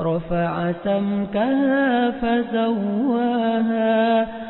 رفع سمكها فسواها